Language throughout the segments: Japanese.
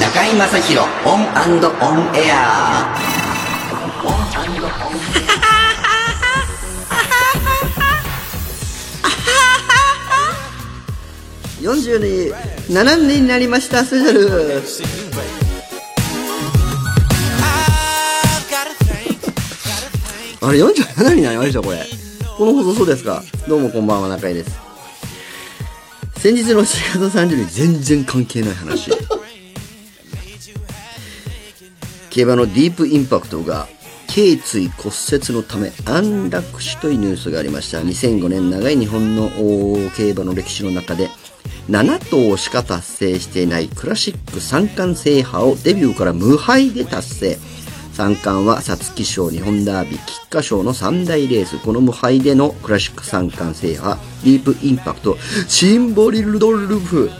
中居正広 ON & ON AIR 47年になりましたスペシャル。あれ47になりましたこれ。この放送そうですか。どうもこんばんは中居です。先日の4月30日全然関係ない話。競馬のディープインパクトが頸椎骨折のため安楽死というニュースがありました。2005年長い日本の競馬の歴史の中で7頭しか達成していないクラシック三冠制覇をデビューから無敗で達成。三冠は皐月賞日本ダービー菊花賞の三大レースこの無敗でのクラシック三冠制覇ディープインパクトシンボリルドルフ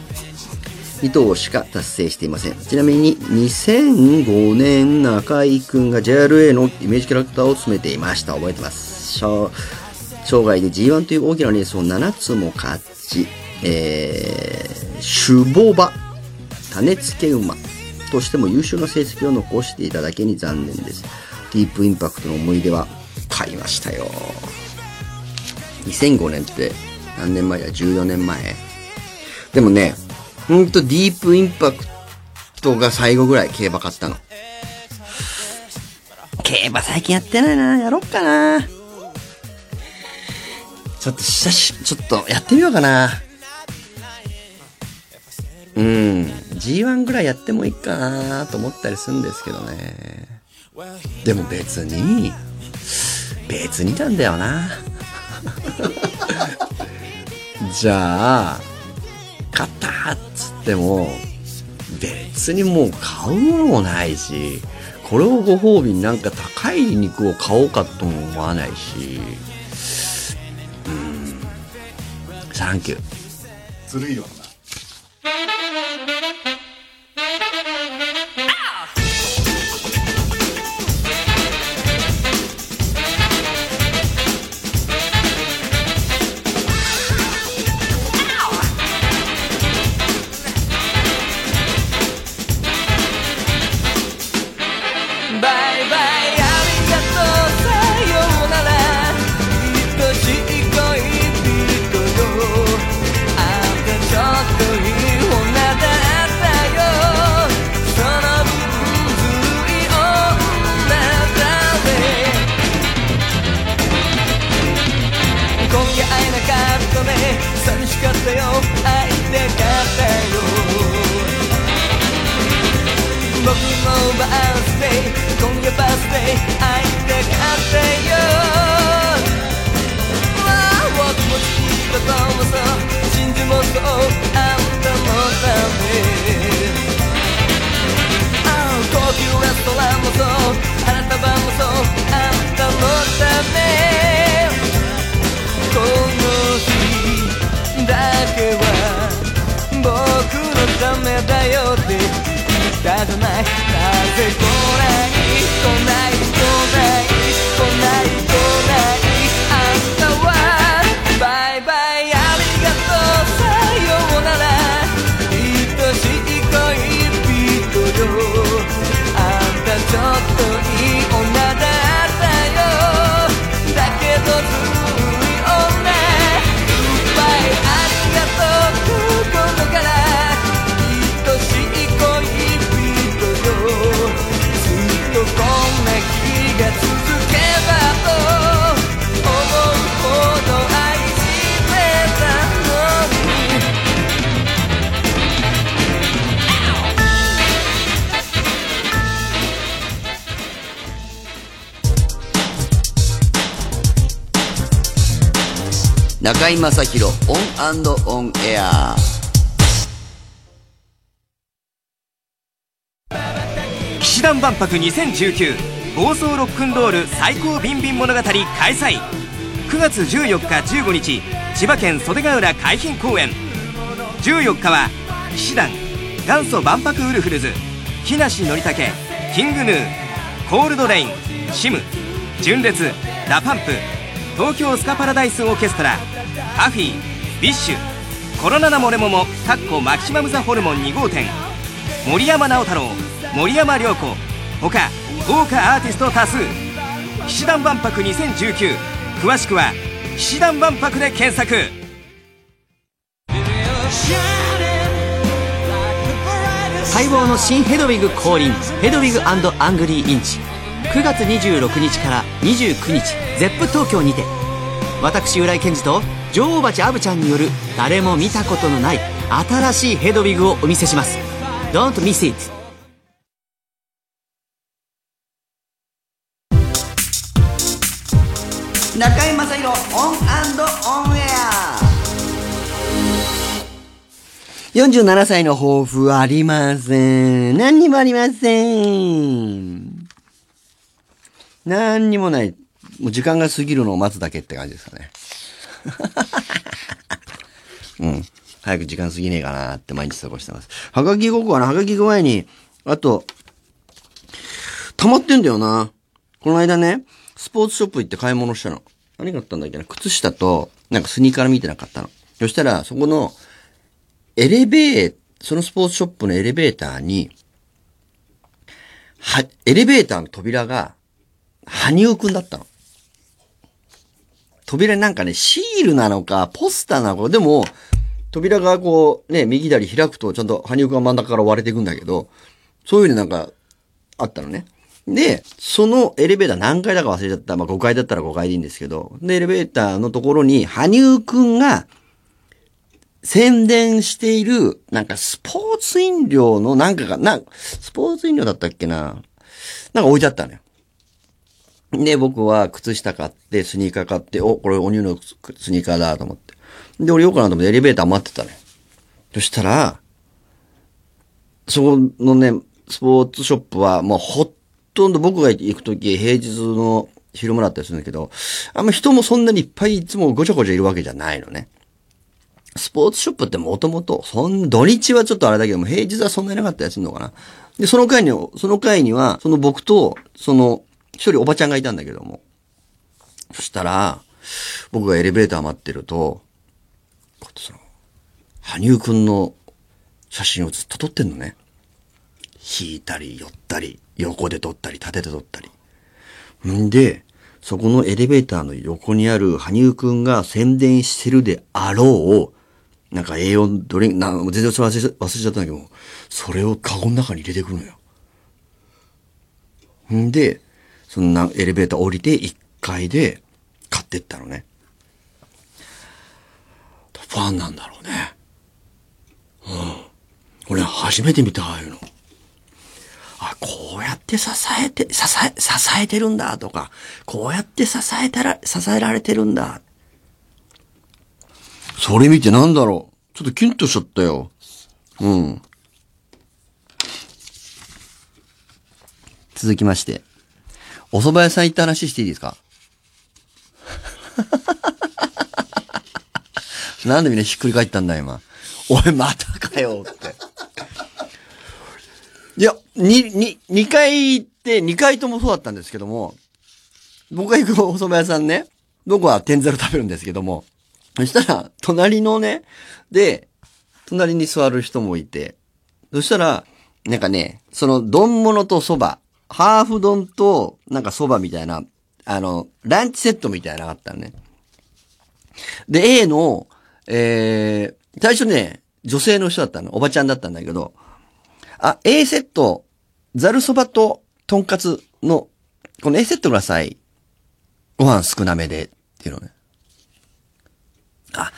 2頭しか達成していません。ちなみに2005年中井くんが JRA のイメージキャラクターを務めていました。覚えてます？生涯で G1 という大きなレースを7つも勝ち。えー、種牡馬種付け馬。としても優秀な成績を残していただけに残念です。ディープインパクトの思い出は買いましたよ。2005年って何年前だ14年前。でもねほんとディープインパクトが最後ぐらい競馬買ったの。競馬最近やってないな。やろっかな。ちょっと久し、ちょっとやってみようかな。うん。G1 ぐらいやってもいいかなと思ったりするんですけどね。でも別に、別になんだよな。じゃあ、買ったっつっても、別にもう買うものもないし、これをご褒美になんか高い肉を買おうかとも思わないし、うん、サンキュー。ずるいよバ寂しかったよ会いたかったよ僕のバースデー今夜バースデー会いたかったよ。わあ僕も好きだともそう信じもそうあんたのため。ああ高級レストランもそう花束もそうあんたのためだよって言ったじゃない。なぜ来ない来ない中居正広 ON & ON AIR。氣志團万博2019暴走ロックンロール最高ビンビン物語開催。9月14日15日千葉県袖ヶ浦海浜公園。14日は氣志團元祖万博ウルフルズ木梨憲武 King Gnu coldrain SiM 純烈 DA PUMP 東京スカパラダイスオーケストラ PUFFY BiSH コロナナモレモモかっこマキシマムザホルモン2号店森山直太朗森山良子他豪華アーティスト多数氣志團万博2019詳しくは氣志團万博で検索。待望の新ヘドウィグ降臨 Hedwig and the Angry Inch。9月26日から29日 Zepp 東京にて私浦井健治と女王蜂アヴちゃんによる誰も見たことのない新しいヘドウィグをお見せします Don't miss it 中居正広 ON & ON AIR 47歳の抱負はありません。何にもありません。何にもない。もう時間が過ぎるのを待つだけって感じですかね。うん。早く時間過ぎねえかなって毎日過ごしてます。はがきごっこはな、はがきご前に、あと、溜まってんだよな。この間ね、スポーツショップ行って買い物したの。何があったんだっけな？靴下と、なんかスニーカー見てなかったの。そしたら、そこの、エレベー、そのスポーツショップのエレベーターに、は、エレベーターの扉が、羽生くんだったの。扉なんかね、シールなのか、ポスターなのか、でも、扉がこう、ね、右左開くと、ちゃんと羽生くんが真ん中から割れていくんだけど、そういうのなんか、あったのね。で、そのエレベーター何階だか忘れちゃった。まあ、5階だったら5階でいいんですけど、で、エレベーターのところに、羽生くんが、宣伝している、なんかスポーツ飲料のなんかが、なスポーツ飲料だったっけななんか置いてあったのよ。で、僕は靴下買って、スニーカー買って、お、これお乳のスニーカーだと思って。で、俺ようかなと思ってエレベーター待ってたのよ。そしたら、そこのね、スポーツショップはもうほとんど僕が行くとき平日の昼間だったりするんだけど、あんま人もそんなにいっぱいいつもごちゃごちゃいるわけじゃないのね。スポーツショップってもともと、そん、土日はちょっとあれだけども、平日はそんなになかったりするのかな。で、その回に、その回には、その僕と、その、一人おばちゃんがいたんだけども。そしたら、僕がエレベーター待ってると、こうやってその、羽生くんの写真をずっと撮ってんのね。引いたり、寄ったり、横で撮ったり、縦で撮ったり。んで、そこのエレベーターの横にある羽生くんが宣伝してるであろう、なんか栄養ドリンク、な全然忘れちゃ忘れちゃったんだけど、それをカゴの中に入れてくるのよ。んで、そのなエレベーター降りて1階で買ってったのね。ファンなんだろうね。うん。俺初めて見た、ああいうの。あ、こうやって支えて、支え、支えてるんだとか、こうやって支えたら、支えられてるんだ。それ見てなんだろう。ちょっとキュンとしちゃったよ。うん。続きまして。お蕎麦屋さん行った話していいですか？なんでみんなひっくり返ったんだ今。おい、またかよって。いや、に、に、二回行って、二回ともそうだったんですけども、僕が行く お蕎麦屋さんね、僕は天ざる食べるんですけども、そしたら、隣のね、で、隣に座る人もいて、そしたら、なんかね、その、丼物と蕎麦、ハーフ丼と、なんか蕎麦みたいな、あの、ランチセットみたいなのがあったのね。で、A の、えー、最初ね、女性の人だったの。おばちゃんだったんだけど、あ、A セット、ざるそばと、とんかつの、この A セットください。ご飯少なめで、っていうのね。あ、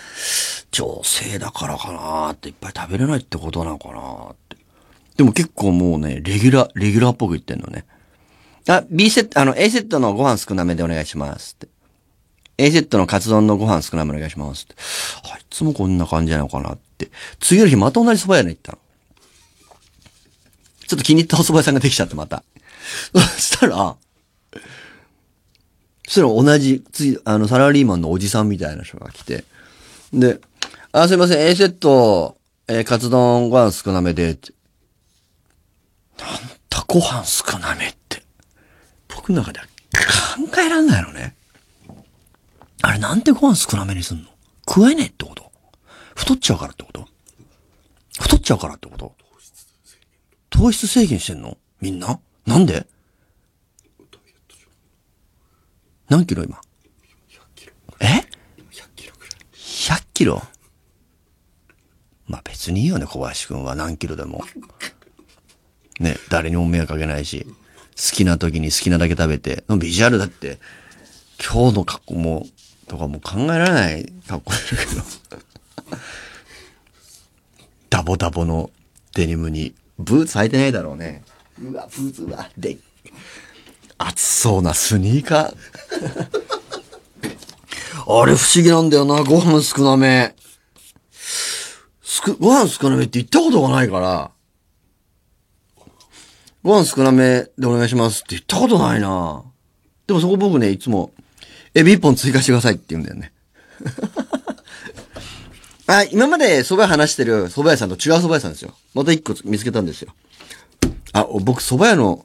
女性だからかなーっていっぱい食べれないってことなのかなーって。でも結構もうね、レギュラー、レギュラーっぽく言ってんのね。あ、B セット、あの、A セットのご飯少なめでお願いしますって。A セットのカツ丼のご飯少なめお願いしますって。あいつもこんな感じなのかなって。次の日また同じ蕎麦屋に行ったの。ちょっと気に入ったお蕎麦屋さんができちゃってまた。そしたら、そしたら同じ、次、あの、サラリーマンのおじさんみたいな人が来て、で、あ、すいません、A セット、えーカツ丼ご飯少なめで、なんだご飯少なめって。僕の中では考えらんないのね。あれなんでご飯少なめにすんの？食えねえってこと？太っちゃうからってこと？太っちゃうからってこと？糖質制限してんの？みんな？なんで？何キロ今？え ?100 キロ。まあ別にいいよね、小林くんは。何キロでも。ね、誰にも迷惑かけないし、好きな時に好きなだけ食べて、ビジュアルだって、今日の格好も、とかも考えられない格好してるけど。ダボダボのデニムに、ブーツ履いてないだろうね。うわ、ブーツは、で、暑そうなスニーカー。あれ不思議なんだよな、ご飯少なめ。すく、ご飯少なめって言ったことがないから、ご飯少なめでお願いしますって言ったことないな。でもそこ僕ね、いつも、エビ一本追加してくださいって言うんだよね。あ、今まで蕎麦屋話してる蕎麦屋さんと違う蕎麦屋さんですよ。また一個見つけたんですよ。あ、僕蕎麦屋の、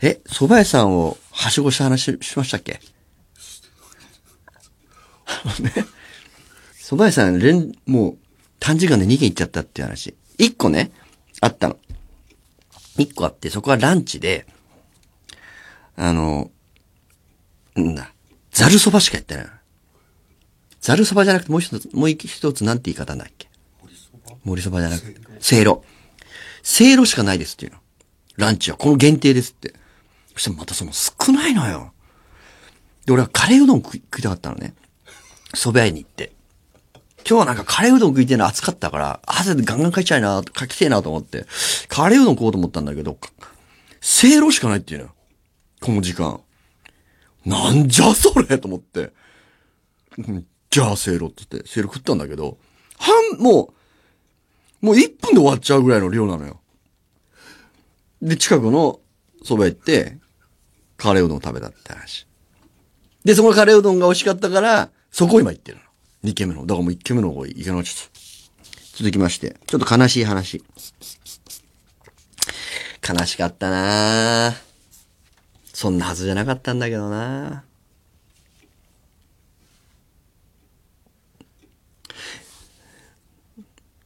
え、蕎麦屋さんをはしごした話しましたっけ？あのね、蕎麦屋さん連、もう短時間で2軒行っちゃったっていう話。1個ね、あったの。1個あって、そこはランチで、あの、んだ、ざるそばしかやってないの。ざるそばじゃなくてもう一つ、もう一つなんて言い方なんだっけ？盛りそばじゃなくて、せいろ。せいろしかないですっていうの。ランチはこの限定ですって。そしたらまたその少ないのよ。で、俺はカレーうどん食い食いたかったのね。蕎麦屋に行って。今日はなんかカレーうどん食いてえの暑かったから、汗でガンガンかいちゃいな、かきてえなと思って、カレーうどん食おうと思ったんだけど、せいろしかないっていうのよ。この時間。なんじゃそれと思って。じゃあせいろって言って、せいろ食ったんだけど、半、もう、もう1分で終わっちゃうぐらいの量なのよ。で、近くの蕎麦行って、カレーうどん食べたって話。で、そのカレーうどんが美味しかったから、そこ今行ってるの。2軒目の。だからもう1軒目の方がいいかな、ちょっと。続きまして、ちょっと悲しい話。悲しかったなそんなはずじゃなかったんだけどな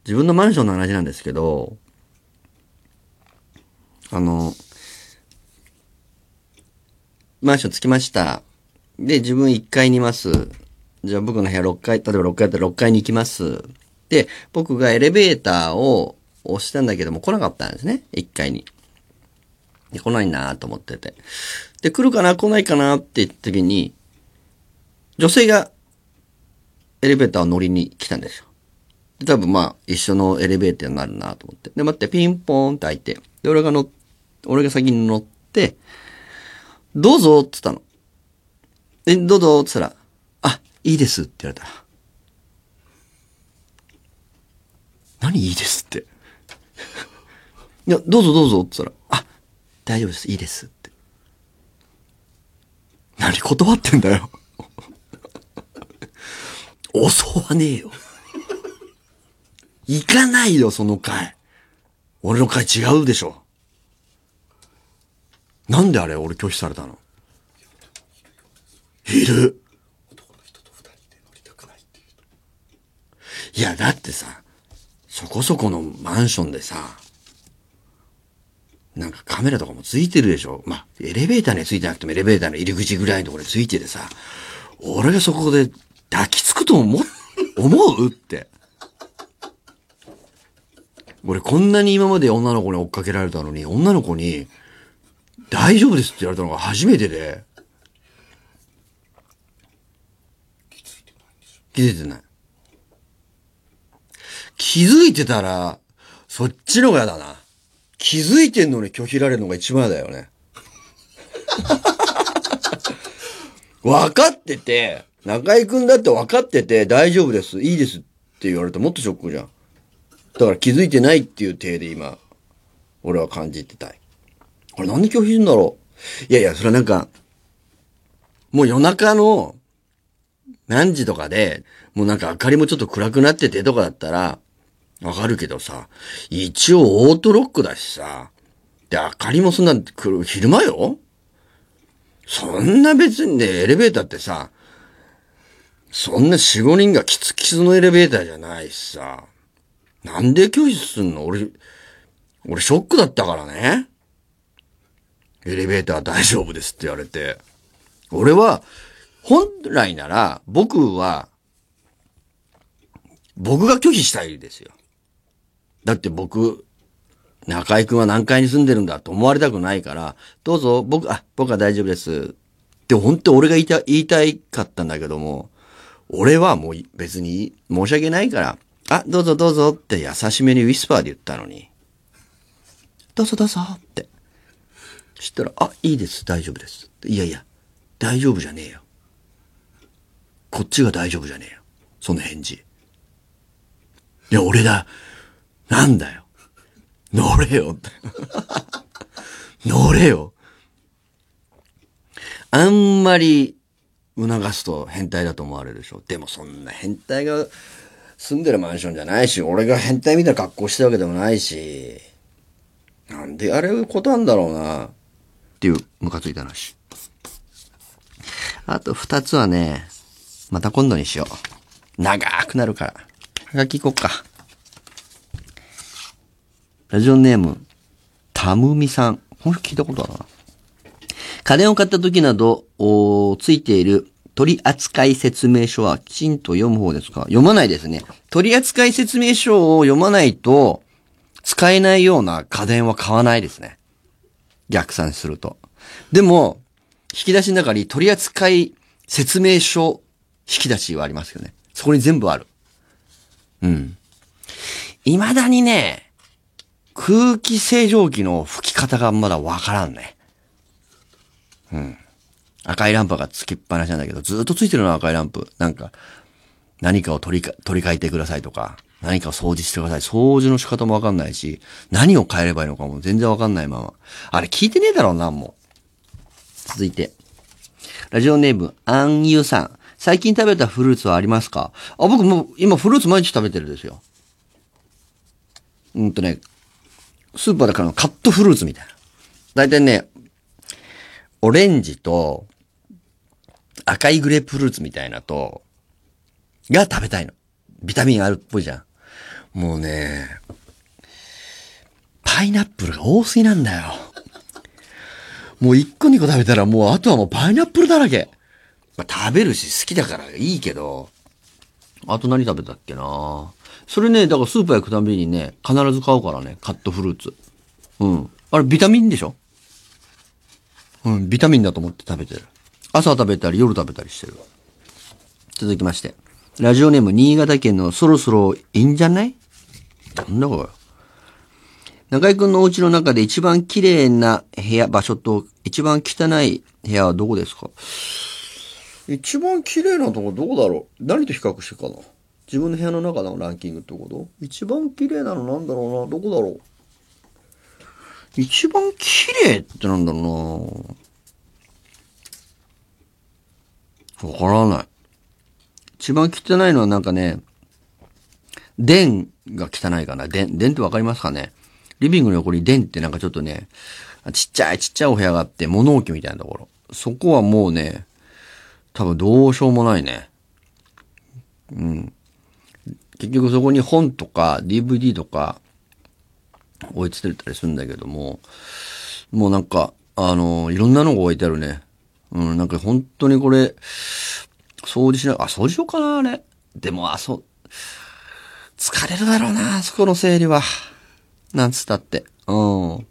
自分のマンションの話なんですけど、あの、マンション着きました。で、自分1階にいます。じゃあ僕の部屋6階、例えば6階だったら6階に行きます。で、僕がエレベーターを押したんだけども来なかったんですね。1階に。で、来ないなと思ってて。で、来るかな来ないかなって言った時に、女性がエレベーターを乗りに来たんですよ。で、多分まあ、一緒のエレベーターになるなと思って。で、待って、ピンポーンって開いて。で、俺が乗っ、俺が先に乗って、どうぞって言ったの。え、どうぞって言ったら、いいですって言われた。何いいですって。いや、どうぞどうぞって言ったら、あ、大丈夫です、いいですって。何断ってんだよ。襲わねえよ。行かないよ、その回。俺の回違うでしょ。なんであれ俺拒否されたの？いる。いや、だってさ、そこそこのマンションでさ、なんかカメラとかもついてるでしょまあ、エレベーターについてなくてもエレベーターの入り口ぐらいのところについててさ、俺がそこで抱きつくと思、思う？って。俺こんなに今まで女の子に追っかけられたのに、女の子に、大丈夫ですって言われたのが初めてで。気づいてない。気づいてたら、そっちのが嫌だな。気づいてんのに拒否られるのが一番嫌だよね。分かってて、中井くんだって分かってて、大丈夫です、いいですって言われたらもっとショックじゃん。だから気づいてないっていう体で今、俺は感じてたい。これなんで拒否するんだろう？いやいや、それはなんか、もう夜中の何時とかで、もうなんか明かりもちょっと暗くなっててとかだったら、わかるけどさ、一応オートロックだしさ、で、明かりもそんな、昼間よ？そんな別にね、エレベーターってさ、そんな4、5人がキツキツのエレベーターじゃないしさ。なんで拒否すんの？俺、俺ショックだったからね。エレベーター大丈夫ですって言われて。俺は、本来なら、僕は、僕が拒否したいですよ。だって僕、中井くんは何階に住んでるんだと思われたくないから、どうぞ、僕、あ、僕は大丈夫です。って本当俺が言いた、言いたいかったんだけども、俺はもう別に申し訳ないから、あ、どうぞどうぞって優しめにウィスパーで言ったのに、どうぞどうぞって。知ったら、あ、いいです、大丈夫です。いやいや、大丈夫じゃねえよ。こっちが大丈夫じゃねえよ。その返事。いや、俺だ。なんだよ。乗れよ。乗れよ。あんまり促すと変態だと思われるでしょ。でもそんな変態が住んでるマンションじゃないし、俺が変態みたいな格好してるわけでもないし、なんであれことなんだろうな。っていう、ムカついた話。あと二つはね、また今度にしよう。長くなるから。はがき行こっか。ラジオネーム、たむみさん。この人聞いたことあるな。家電を買った時など、おついている取扱説明書はきちんと読む方ですか？読まないですね。取扱説明書を読まないと、使えないような家電は買わないですね。逆算すると。でも、引き出しの中に取扱説明書引き出しはありますよね。そこに全部ある。うん。未だにね、空気清浄機の吹き方がまだわからんね。うん。赤いランプがつきっぱなしなんだけど、ずっとついてるの赤いランプ。なんか、何かを取りか、取り替えてくださいとか、何かを掃除してください。掃除の仕方もわかんないし、何を変えればいいのかも全然わかんないまま。あれ聞いてねえだろうな、もう。続いて。ラジオネーム、アンユさん。最近食べたフルーツはありますか？あ、僕も今フルーツ毎日食べてるんですよ。うんとね、スーパーだからのカットフルーツみたいな。だいたいね、オレンジと赤いグレープフルーツみたいなと、が食べたいの。ビタミンあるっぽいじゃん。もうね、パイナップルが多すぎなんだよ。もう一個二個食べたらもうあとはもうパイナップルだらけ。まあ、食べるし好きだからいいけど、あと何食べたっけな？それね、だからスーパー行くたびにね、必ず買うからね、カットフルーツ。うん。あれビタミンでしょ？うん、ビタミンだと思って食べてる。朝食べたり夜食べたりしてる。続きまして。ラジオネーム新潟県のそろそろいいんじゃない？なんだこれ。中井くんのお家の中で一番綺麗な部屋、場所と一番汚い部屋はどこですか？一番綺麗なとこどこだろう？何と比較してかな？自分の部屋の中のランキングってこと？一番綺麗なのなんだろうな？どこだろう？一番綺麗ってなんだろうな？わからない。一番汚いのはなんかね、電が汚いかな。電、電ってわかりますかね？リビングの横に電ってなんかちょっとね、ちっちゃいちっちゃいお部屋があって、物置みたいなところ。そこはもうね、多分どうしようもないね。うん。結局そこに本とか DVD とか置いてたりするんだけども、もうなんか、あの、いろんなのが置いてあるね。うん、なんか本当にこれ、掃除しな、あ、掃除しようかな、あれ。でも、あ、そう、疲れるだろうな、あそこの整理は。なんつったって。うん。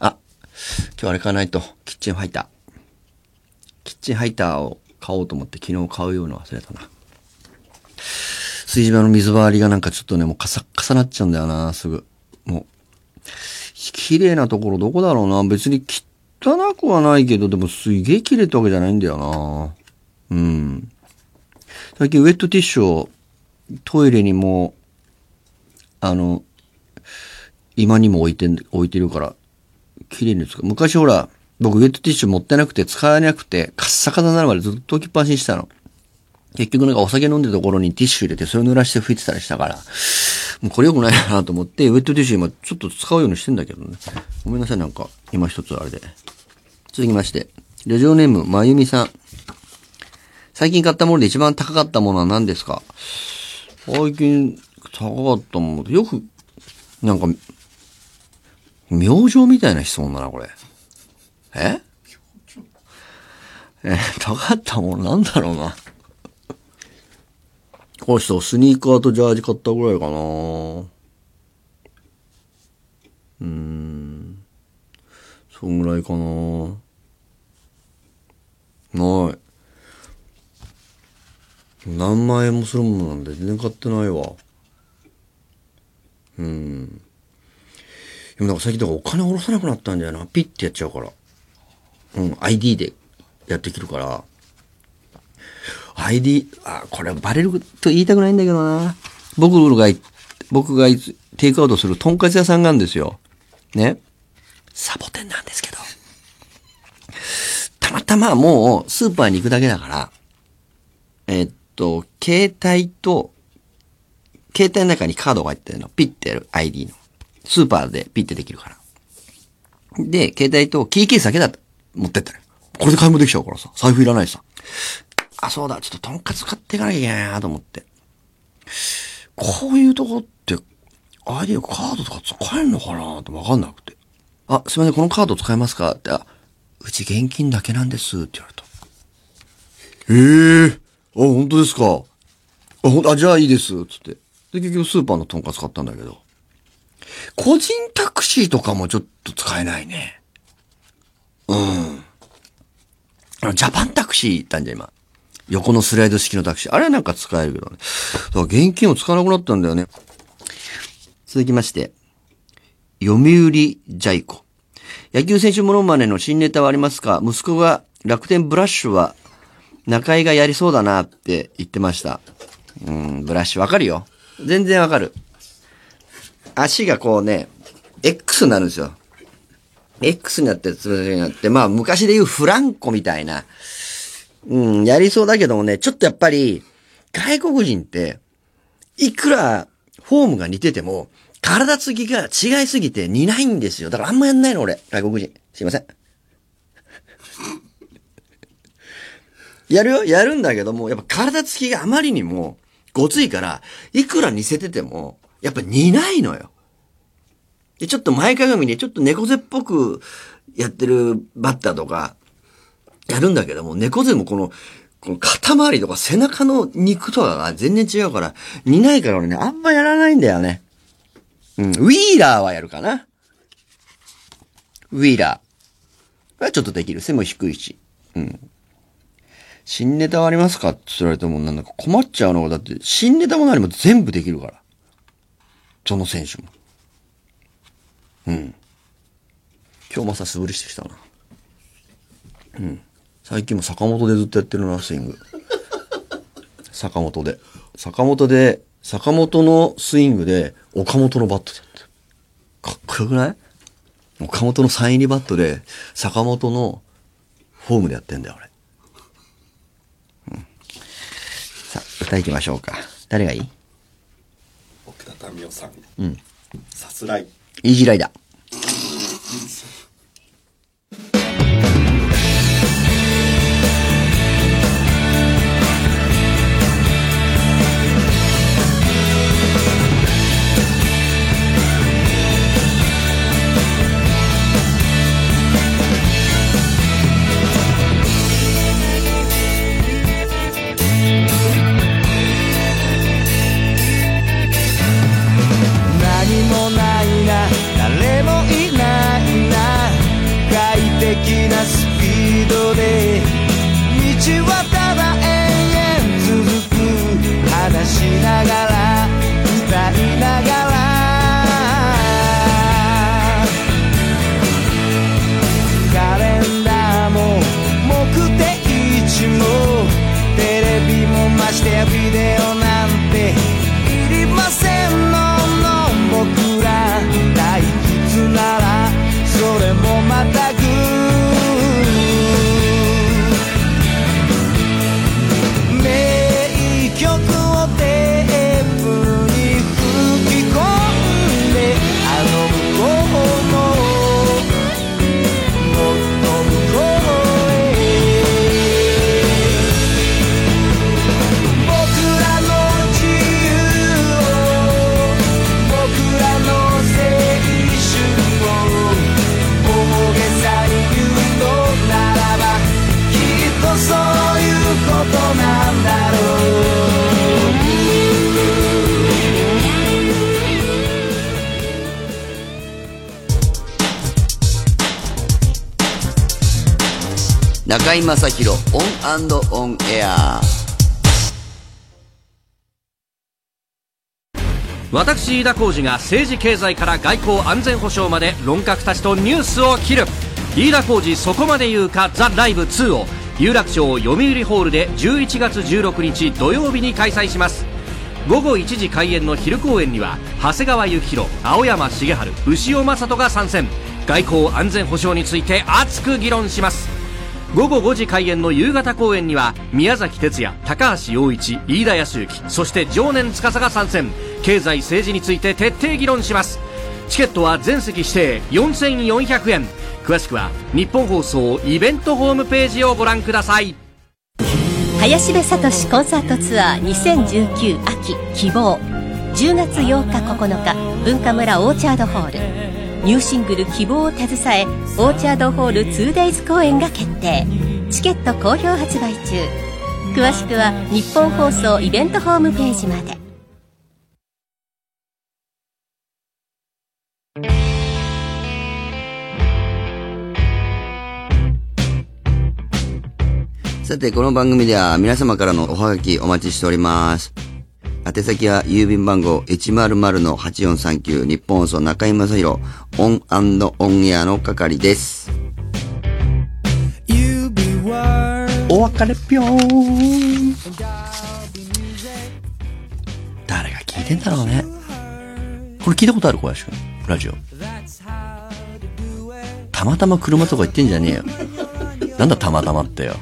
あ、今日あれ買わないと。キッチンファイター。キッチンハイターを買おうと思って昨日買うようの忘れたな。炊事場の水回りがなんかちょっとね、もうカサッカサなっちゃうんだよな、すぐ。もう。綺麗なところどこだろうな。別に汚くはないけど、でもすげえ綺麗ってわけじゃないんだよな。うん。最近ウェットティッシュをトイレにも、あの、今にも置いて、置いてるから、綺麗に使う。昔ほら、僕ウェットティッシュ持ってなくて使えなくて、カッサカサになるまでずっと置きっぱなしにしたの。結局なんかお酒飲んでるところにティッシュ入れてそれを濡らして拭いてたりしたから、もうこれ良くないなと思って、ウェットティッシュ今ちょっと使うようにしてんだけどね。ごめんなさい、なんか、今一つあれで。続きまして、ラジオネーム、まゆみさん。最近買ったもので一番高かったものは何ですか？最近高かったもの、よく、なんか、明星みたいな質問だな、これ。え？え、高かったものなんだろうな。この人、スニーカーとジャージ買ったぐらいかな。うん。そんぐらいかな。ない。何万円もするものなんで全然買ってないわ。うん。でもなんか最近だかお金下ろさなくなったんだよな。ピッてやっちゃうから。うん、ID でやってきるから。ID、あ、これバレると言いたくないんだけどな。僕が、僕がテイクアウトするとんかつ屋さんがあるんですよ。ね。サボテンなんですけど。たまたまもうスーパーに行くだけだから、えっと、携帯と、携帯の中にカードが入ってるの。ピッてやる ID の。スーパーでピッてできるから。で、携帯とキーケースだけだ。持ってったのよ。これで買い物できちゃうからさ。財布いらないしさ。あ、そうだ。ちょっととんかつ買っていかなきゃいけないなと思って。こういうとこって、ID カードとか使えるのかなってわかんなくて。あ、すいません、このカード使えますかって、あ、うち現金だけなんですって言われた。ええあ、本当ですか。あ、ほんあ、じゃあいいです。つって。で、結局スーパーのとんかつ買ったんだけど。個人タクシーとかもちょっと使えないね。うん。あの、ジャパンタクシー行ったんじゃ、今。横のスライド式のタクシー。あれはなんか使えるけどね。だから現金を使わなくなったんだよね。続きまして。読売ジャイコ。野球選手モノマネの新ネタはありますか？息子が楽天ブラッシュは中井がやりそうだなって言ってました。うん、ブラッシュわかるよ。全然わかる。足がこうね、X になるんですよ。X になって、つぶになって、まあ昔で言うフランコみたいな。うん、やりそうだけどもね、ちょっとやっぱり、外国人って、いくらフォームが似てても、体つきが違いすぎて似ないんですよ。だからあんまやんないの俺、外国人。すいません。やるよやるんだけども、やっぱ体つきがあまりにもごついから、いくら似せてても、やっぱ似ないのよ。で、ちょっと前かがみでちょっと猫背っぽくやってるバッターとか、やるんだけども、猫背もこの、この肩周りとか背中の肉とかが全然違うから、似ないから俺ね、あんまやらないんだよね。うん、ウィーラーはやるかな。ウィーラー。はちょっとできる。背も低いし。うん。新ネタはありますかって言われてもなんか困っちゃうのが、だって新ネタも何も全部できるから。その選手も。うん。今日も朝素振りしてきたな。うん。最近も坂本でずっとやってるな、スイング。坂本で。坂本で、坂本のスイングで、岡本のバットでやってる。かっこよくない？岡本のサイン入りバットで、坂本のフォームでやってんだよ、俺。うん。さあ、歌いきましょうか。誰がいい？奥田民生さん。うん。さすらい。イージーライダー。何もないな中居正広 ON & ON AIR。私飯田浩司が政治経済から外交安全保障まで論客たちとニュースを切る。飯田浩司そこまで言うかザ・ライブ2を有楽町読売ホールで11月16日土曜日に開催します。午後1時開演の昼公演には長谷川幸洋青山繁晴潮匡人が参戦。外交安全保障について熱く議論します。午後5時開演の夕方公演には宮崎哲也高橋陽一飯田康之そして常年司が参戦。経済政治について徹底議論します。チケットは全席指定4400円。詳しくは日本放送イベントホームページをご覧ください。林部聡コンサートツアー2019秋希望。10月8日9日文化村オーチャードホール。ニューシングル希望を携えオーチャードホール 2days 公演が決定。チケット好評発売中。詳しくは日本放送イベントホームページまで。さて、この番組では皆様からのおはがきお待ちしております。宛先は郵便番号100-8439日本放送中居正広 ON & ON AIR の係です。お別れぴょーん。誰が聞いてんだろうね。これ聞いたことある小林くん？ラジオ。たまたま車とか行ってんじゃねえよ。なんだたまたまってよ。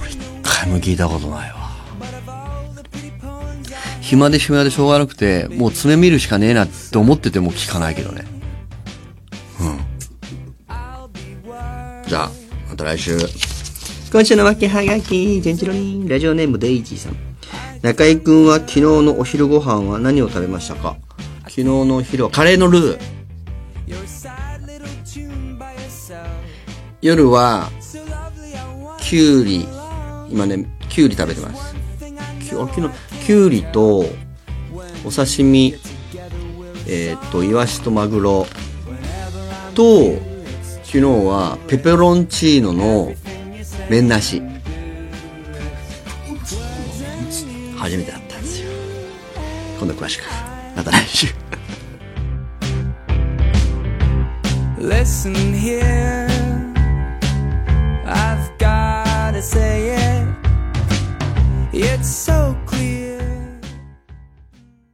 俺一回も聞いたことないわ。暇で暇でしょうがなくて、もう爪見るしかねえなって思ってても聞かないけどね。うん。じゃあ、また来週。今週のわけはがき、ジェンチロリン、ラジオネームデイジーさん。中井くんは昨日のお昼ご飯は何を食べましたか？昨日のお昼はカレーのルー。夜は、きゅうり、今ね、きゅうり食べてます。きゅあ昨日、きゅうりとお刺身えっ、ー、とイワシとマグロと昨日はペペロンチーノの麺なし。初めてだったんですよ。今度詳しくまた来週。Listen here. I've got to say it. It's so